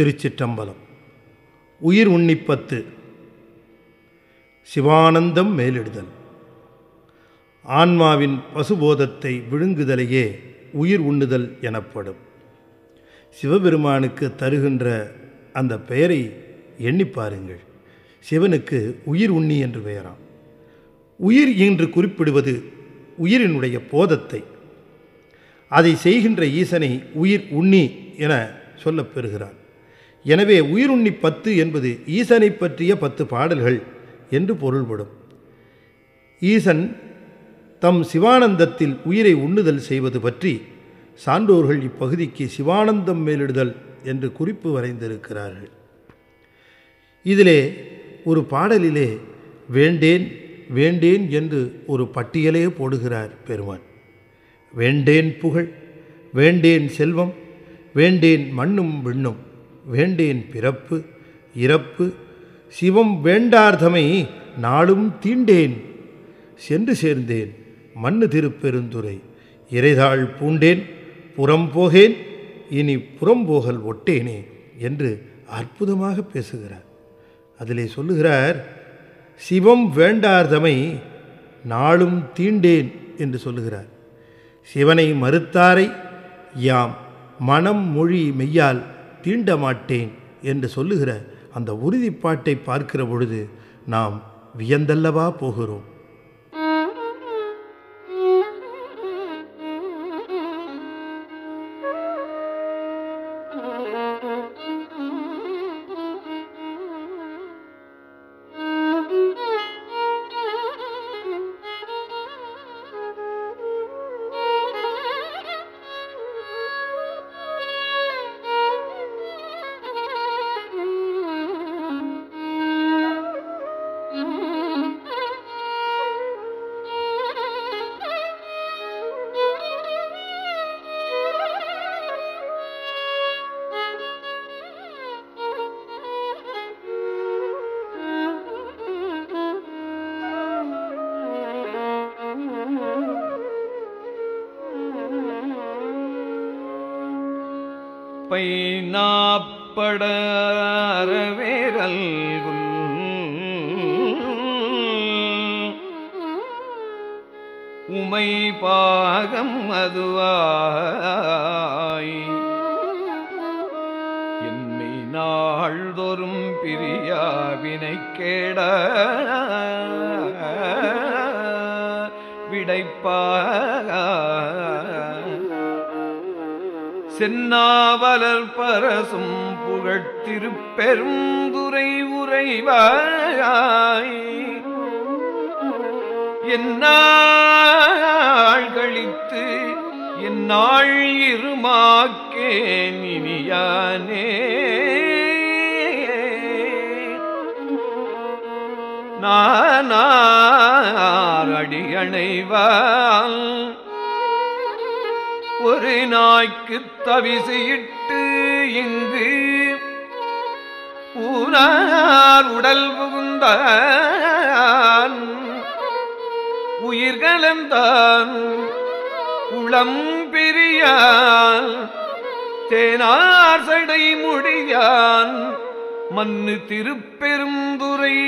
திருச்சிற்றம்பலம். உயிர் உன்னிப்பத்து. சிவானந்தம் மேலிடுதல். ஆன்மாவின் பசுபோதத்தை விழுங்குதலையே உயிர் உண்ணுதல் எனப்படும். சிவபெருமானுக்கு தருகின்ற அந்த பெயரை எண்ணி பாருங்கள். சிவனுக்கு உயிர் உண்ணி என்று பெயராம். உயிர் என்று குறிப்பிடுவது உயிரினுடைய போதத்தை. அதை செய்கின்ற ஈசனை உயிர் உண்ணி என சொல்லப்பெறுகிறான் எனவே உயிருண்ணி பத்து என்பது ஈசனை பற்றிய பத்து பாடல்கள் என்று பொருள்படும். ஈசன் தம் சிவானந்தத்தில் உயிரை உண்ணுதல் செய்வது பற்றி சான்றோர்கள் இப்பகுதிக்கு சிவானந்தம் மேலிடுதல் என்று குறிப்பு வரைந்திருக்கிறார்கள். இதிலே ஒரு பாடலிலே வேண்டேன் வேண்டேன் என்று ஒரு பட்டியலே போடுகிறார் பெருமான். வேண்டேன் புகழ் வேண்டேன் செல்வம் வேண்டேன் மண்ணும் விண்ணும் வேண்டேன் பிறப்பு இறப்பு சிவம் வேண்டார்தமை நாளும் தீண்டேன். சென்று சேர்ந்தேன் மண்ணு திருப்பெருந்துரை இறைதாள் பூண்டேன் புறம் போகேன் இனி புறம்போகல் ஒட்டேனே என்று அற்புதமாக பேசுகிறார். அதிலே சொல்லுகிறார் சிவம் வேண்டார்தமை நாளும் தீண்டேன் என்று சொல்லுகிறார். சிவனை மறுத்தாரை யாம் மனம் மொழி மெய்யால் தீண்ட மாட்டேன் என்று சொல்லுகிற அந்த உறுதிப்பாட்டை பார்க்கிற பொழுது நாம் வியந்தல்லவா போகிறோம். பைனாப்பட அறவேரல்குல் உமை பாகம் அதுவாய். என்னை நாள்தோறும் பிரியாவினை கேட. விடைப்பா. சென்னாவலர் பரசும் புகழ்த்திருப்பெருந்துரை உறைவாய். என்னாள் கழித்து என்னாள் இருமாக்கே நினியானே நானார் அடியணைவான் ஒரு நாய்க்கு தவிசையிட்டு இங்கு ஊனார் உடல் புகுந்தான். உயிர்களந்தான் உளம் பிரியான் தேனார் சடை முடியான். மண்ணு திருப்பெருந்துரை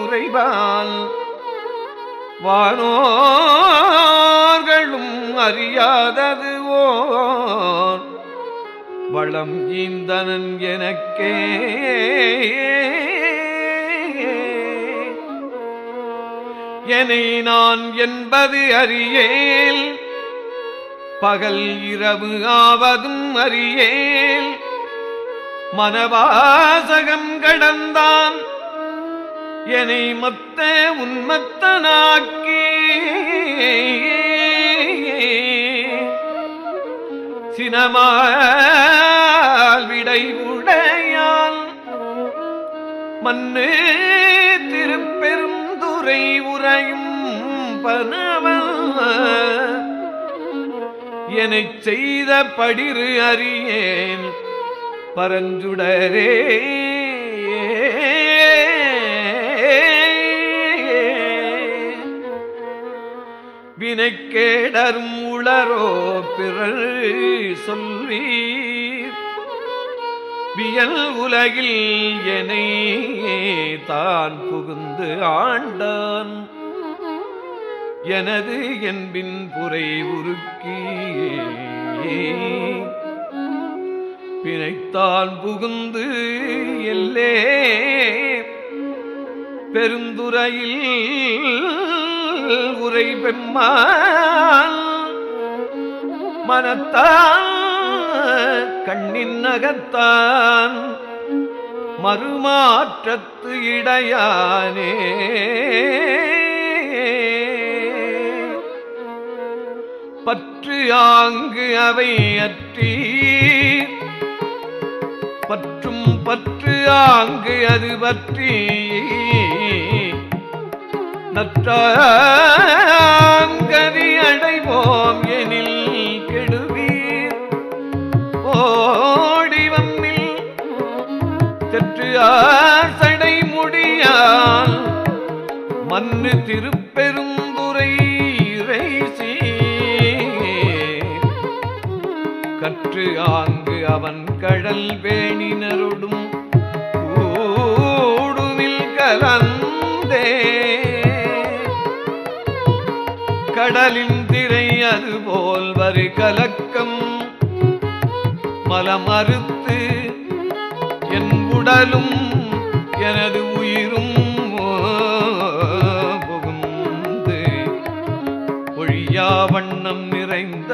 உறைவான் வானோர்களும் அறியாதது ஓர் வளம் ஈந்தனன் எனக்கே. என்னை நான் என்பது அறியேல் பகல் இரவு ஆவதும் அறியேல். மனவாசகம் கடந்தான் என்னை மத்த உன்மத்தனாக்கி. சினமால் விடை உடையால் மண்ணு திருப்பெருந்துரை உரையும் பனவல். எனச் செய்த படிறு அறியேன் பரஞ்சுடரே. வினைக்கேடரும் உளரோ பிறர் சொல்லி வியல் உலகில் என்னை தான் புகுந்து ஆண்டான். எனது என்பின் புரை உருக்கி பிணைத்தான் புகுந்து எல்லே. பெருந்துரையில் உரை பெம்மான் மனத்தான் கண்ணின் நகத்தான் மறுமாற்றத்து இடையானே. பற்று ஆங்கு அவை அற்றி பற்றும் பற்று ஆங்கு அது பற்றி. நற்றாங்கதி அடைவோம் எனில் கெடுவீர். ஓடிவம்மில் தெற்று ஆசடை முடியால் மண்ணு திருப்பெருந்துரை இறைசி கற்று ஆங்கு அவன் கடல் வேணினருடும் கூடுமில் கலந்தே கடலின் திரை அதுபோல் வரி கலக்கம். மலமறுத்து என் உடலும் எனது உயிரும் புகுந்து ஒழியா வண்ணம் நிறைந்த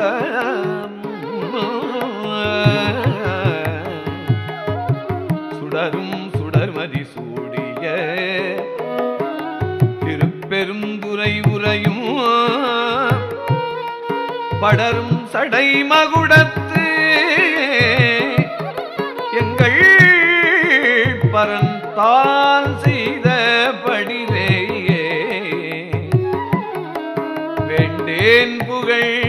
சுடரும் சுடர்மதி சூடிய திருப்பெருந்துரை உரையும் படரும் சடை மகுடத்து. எங்கள் பரந்தால் செய்த படிவேயே வேண்டேன் புகழ்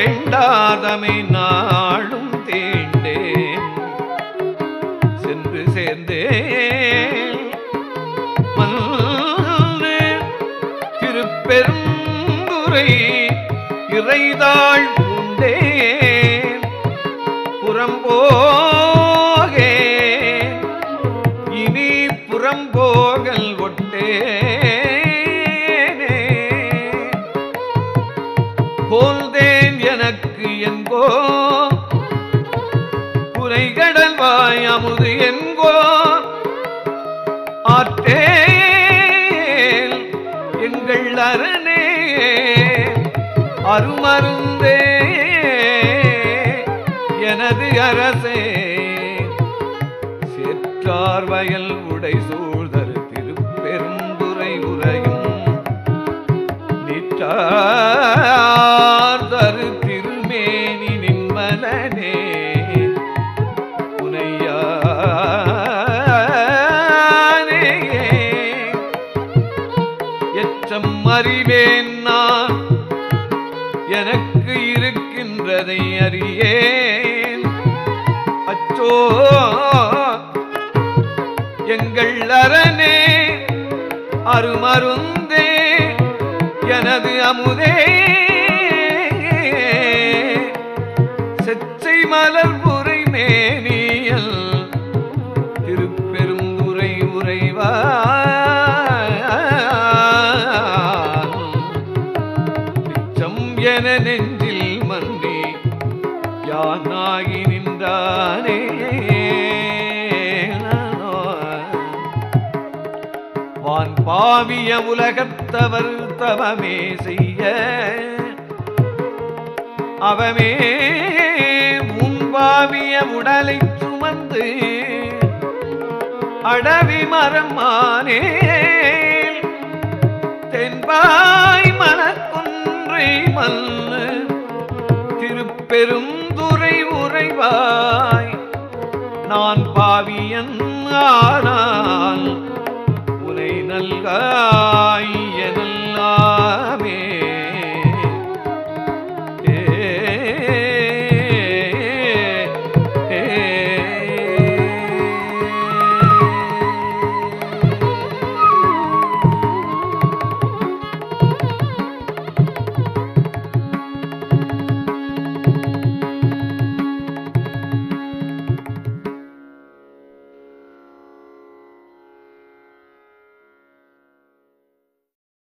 வேண்டாதமை நாளும் தேண்டேன். சென்று சேர்ந்தே திருப்பெருந்துரை இறைதாள் பூண்டேன். புறம்போகே இனி புறம்போகல் ஒட்டே குறைகடல் அமுது என்கோ ஆற்றேல் எங்கள் அரணே. அருமருந்தே எனது அரசே. சேற்றார் வயல் உடை சூழ்தரு திருப்பெருந்துரை உரையும் நிற்றார் தரு அறிவேன் நான். எனக்கு இருக்கின்றதை அறியேன். அச்சோ எங்கள் அரணே அருமருந்தே எனது அமுதே. ஆவிய உலகத்தவர் தவமே செய்ய அவமே முன்பாவிய உடலை சுமந்து அடவி மரமானே தென்பாய் மனக்குன்றை மல்லு திருப்பெருந்துரை உறைவாய் நான் பாவியன் ஆனால் நல்காய்.